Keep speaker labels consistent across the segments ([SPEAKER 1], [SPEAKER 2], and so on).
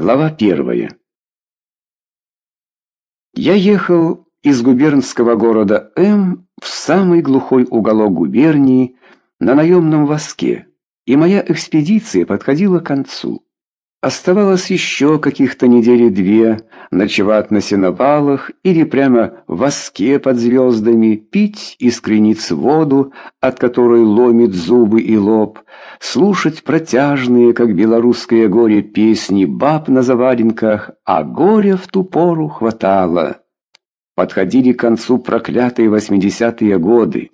[SPEAKER 1] Глава первая. Я ехал из губернского города М в самый глухой уголок губернии на наемном воске, и моя экспедиция подходила к концу. Оставалось еще каких-то недели две ночевать на сеновалах или прямо в воске под звездами, пить из воду, от которой ломит зубы и лоб, слушать протяжные, как белорусское горе, песни баб на заваленках, а горя в ту пору хватало. Подходили к концу проклятые восьмидесятые годы.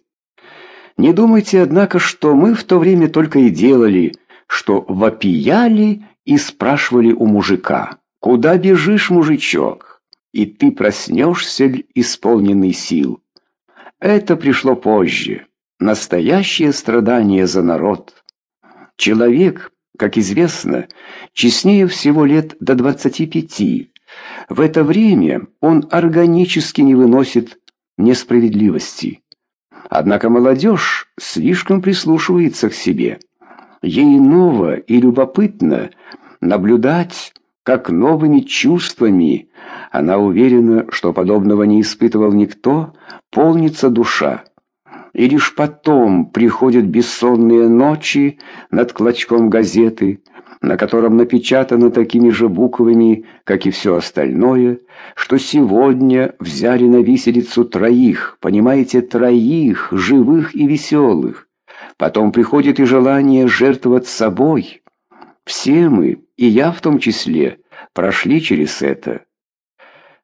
[SPEAKER 1] Не думайте, однако, что мы в то время только и делали, что вопияли и спрашивали у мужика, «Куда бежишь, мужичок?» И ты проснешься исполненный сил. Это пришло позже. Настоящее страдание за народ. Человек, как известно, честнее всего лет до 25. В это время он органически не выносит несправедливости. Однако молодежь слишком прислушивается к себе. Ей ново и любопытно наблюдать, как новыми чувствами, она уверена, что подобного не испытывал никто, полнится душа. И лишь потом приходят бессонные ночи над клочком газеты, на котором напечатано такими же буквами, как и все остальное, что сегодня взяли на виселицу троих, понимаете, троих, живых и веселых. Потом приходит и желание жертвовать собой. Все мы, и я в том числе, прошли через это.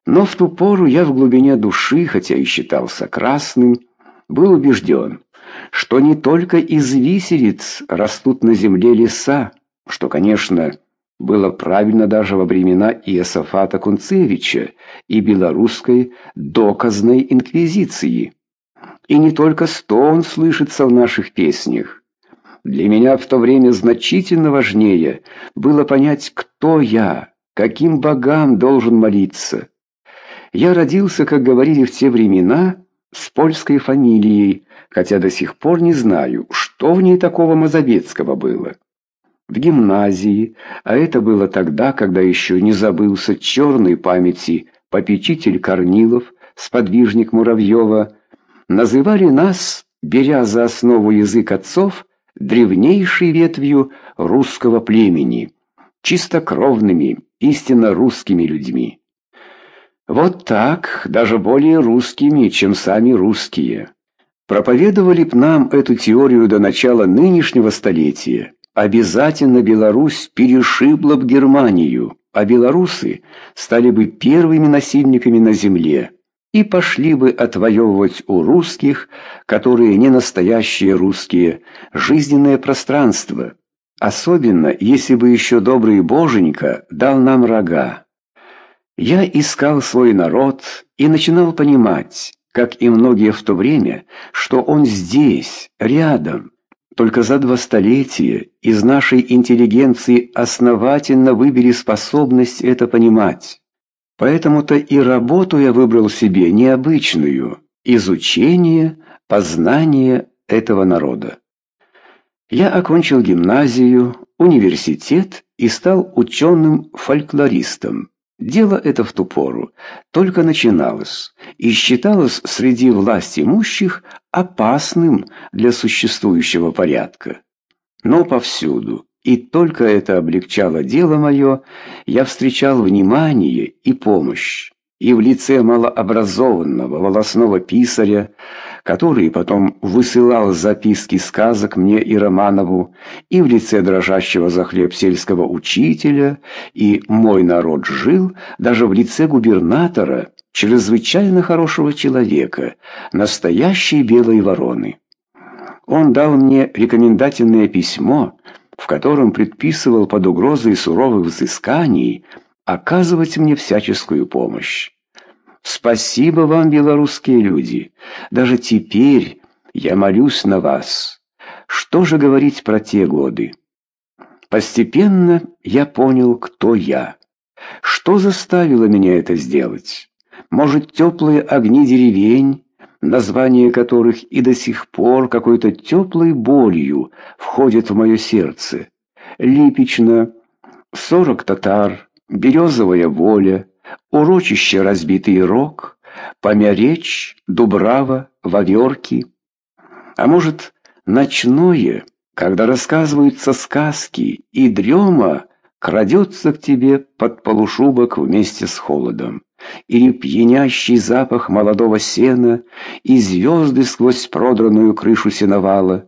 [SPEAKER 1] Но в ту пору я в глубине души, хотя и считался красным, был убежден, что не только из виселиц растут на земле леса, что, конечно, было правильно даже во времена Иосафата Кунцевича и белорусской доказной инквизиции. И не только стон слышится в наших песнях. Для меня в то время значительно важнее было понять, кто я, каким богам должен молиться. Я родился, как говорили в те времена, с польской фамилией, хотя до сих пор не знаю, что в ней такого мазовецкого было. В гимназии, а это было тогда, когда еще не забылся черной памяти попечитель Корнилов, сподвижник Муравьева, называли нас, беря за основу язык отцов, древнейшей ветвью русского племени, чистокровными, истинно русскими людьми. Вот так, даже более русскими, чем сами русские. Проповедовали б нам эту теорию до начала нынешнего столетия. Обязательно Беларусь перешибла б Германию, а белорусы стали бы первыми насильниками на земле и пошли бы отвоевывать у русских, которые не настоящие русские, жизненное пространство, особенно если бы еще добрый боженька дал нам рога. Я искал свой народ и начинал понимать, как и многие в то время, что он здесь, рядом. Только за два столетия из нашей интеллигенции основательно выбили способность это понимать. Поэтому-то и работу я выбрал себе необычную – изучение, познание этого народа. Я окончил гимназию, университет и стал ученым-фольклористом. Дело это в ту пору только начиналось и считалось среди власть имущих опасным для существующего порядка. Но повсюду, и только это облегчало дело мое, я встречал внимание и помощь, и в лице малообразованного волосного писаря, который потом высылал записки сказок мне и Романову, и в лице дрожащего за хлеб сельского учителя, и мой народ жил даже в лице губернатора, чрезвычайно хорошего человека, настоящей белой вороны. Он дал мне рекомендательное письмо, в котором предписывал под угрозой суровых взысканий оказывать мне всяческую помощь. Спасибо вам, белорусские люди. Даже теперь я молюсь на вас. Что же говорить про те годы? Постепенно я понял, кто я. Что заставило меня это сделать? Может, теплые огни деревень, название которых и до сих пор какой-то теплой болью входит в мое сердце. Липечно, сорок татар, березовая воля, урочище разбитый рог, помяречь, дубрава, воверки. А может, ночное, когда рассказываются сказки, и дрема крадется к тебе под полушубок вместе с холодом, или пьянящий запах молодого сена и звезды сквозь продранную крышу сеновала,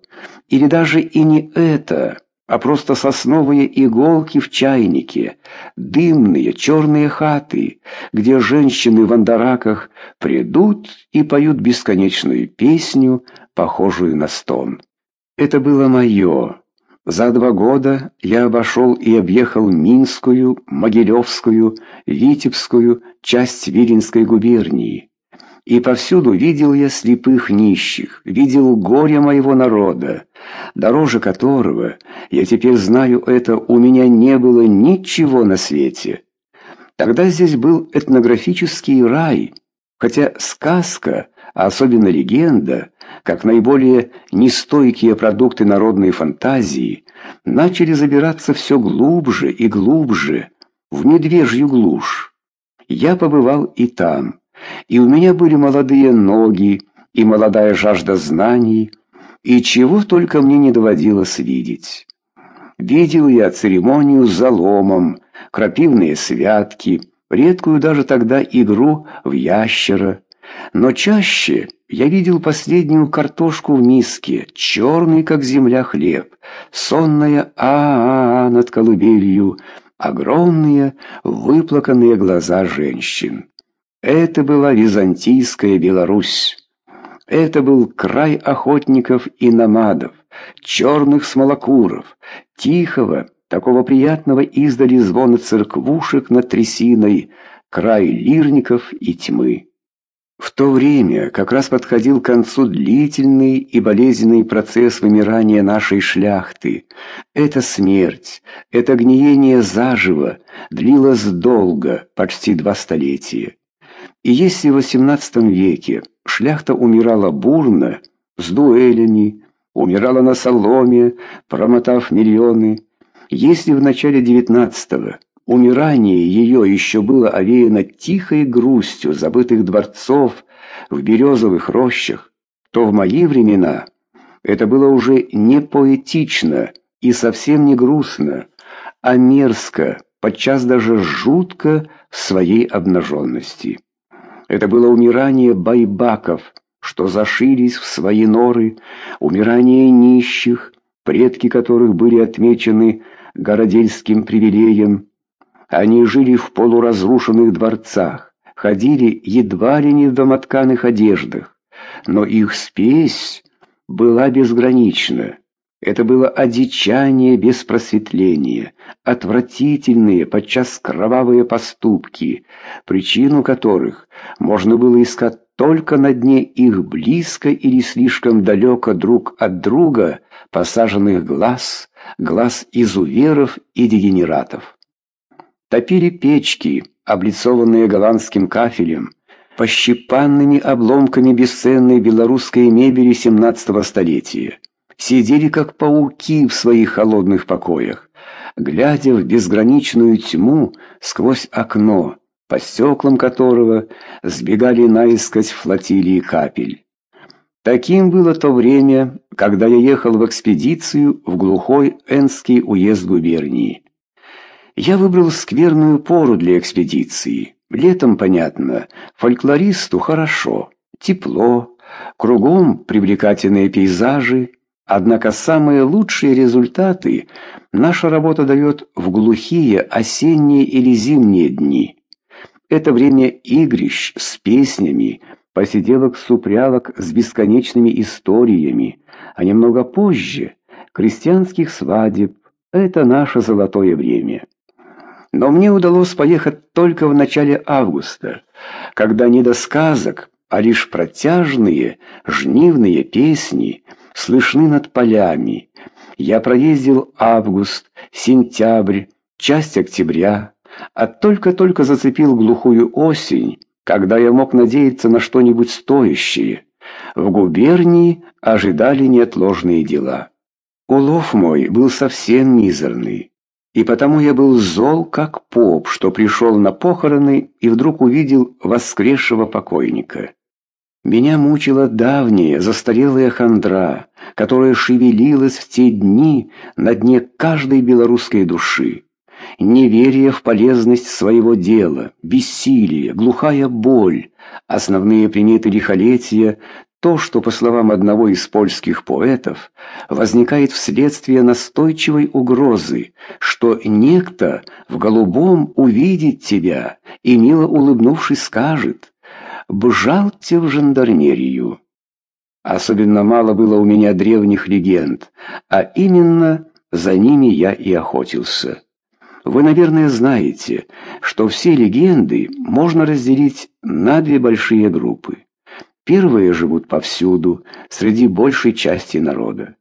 [SPEAKER 1] или даже и не это, а просто сосновые иголки в чайнике, дымные черные хаты, где женщины в андараках придут и поют бесконечную песню, похожую на стон. Это было мое. За два года я обошел и объехал Минскую, Могилевскую, Витебскую, часть Виленской губернии. И повсюду видел я слепых нищих, видел горе моего народа, дороже которого, я теперь знаю это, у меня не было ничего на свете. Тогда здесь был этнографический рай, хотя сказка, а особенно легенда, как наиболее нестойкие продукты народной фантазии, начали забираться все глубже и глубже в медвежью глушь. Я побывал и там, и у меня были молодые ноги и молодая жажда знаний, и чего только мне не доводилось видеть. Видел я церемонию с заломом, крапивные святки, редкую даже тогда игру в ящера, но чаще я видел последнюю картошку в миске, черный, как земля, хлеб, сонная а, -а, -а над колыбелью, огромные выплаканные глаза женщин. Это была византийская Беларусь. Это был край охотников и намадов, черных смолокуров, тихого, такого приятного издали звона церквушек над трясиной, край лирников и тьмы. В то время как раз подходил к концу длительный и болезненный процесс вымирания нашей шляхты. Эта смерть, это гниение заживо длилось долго, почти два столетия. И если в XVIII веке шляхта умирала бурно, с дуэлями, умирала на соломе, промотав миллионы, если в начале XIX умирание ее еще было овеяно тихой грустью забытых дворцов в березовых рощах, то в мои времена это было уже не поэтично и совсем не грустно, а мерзко, подчас даже жутко в своей обнаженности. Это было умирание байбаков, что зашились в свои норы, умирание нищих, предки которых были отмечены городельским привилеем. Они жили в полуразрушенных дворцах, ходили едва ли не в домотканых одеждах, но их спесь была безгранична. Это было одичание без просветления, отвратительные, подчас кровавые поступки, причину которых можно было искать только на дне их близко или слишком далеко друг от друга посаженных глаз, глаз изуверов и дегенератов. Топили печки, облицованные голландским кафелем, пощипанными обломками бесценной белорусской мебели XVII столетия сидели как пауки в своих холодных покоях, глядя в безграничную тьму сквозь окно, по стеклам которого сбегали наискось флотилии капель. Таким было то время, когда я ехал в экспедицию в глухой Энский уезд губернии. Я выбрал скверную пору для экспедиции. Летом, понятно, фольклористу хорошо, тепло, кругом привлекательные пейзажи, Однако самые лучшие результаты наша работа дает в глухие осенние или зимние дни. Это время игрищ с песнями, посиделок супрялок с бесконечными историями, а немного позже крестьянских свадеб. Это наше золотое время. Но мне удалось поехать только в начале августа, когда не до сказок, а лишь протяжные, жнивные песни – слышны над полями. Я проездил август, сентябрь, часть октября, а только-только зацепил глухую осень, когда я мог надеяться на что-нибудь стоящее. В губернии ожидали неотложные дела. Улов мой был совсем мизерный. И потому я был зол, как поп, что пришел на похороны и вдруг увидел воскресшего покойника. Меня мучила давняя, застарелая хандра, которая шевелилась в те дни на дне каждой белорусской души. Неверие в полезность своего дела, бессилие, глухая боль, основные приметы лихолетия, то, что, по словам одного из польских поэтов, возникает вследствие настойчивой угрозы, что некто в голубом увидит тебя и, мило улыбнувшись, скажет «Бжалте в жандармерию». Особенно мало было у меня древних легенд, а именно за ними я и охотился. Вы, наверное, знаете, что все легенды можно разделить на две большие группы. Первые живут повсюду, среди большей части народа.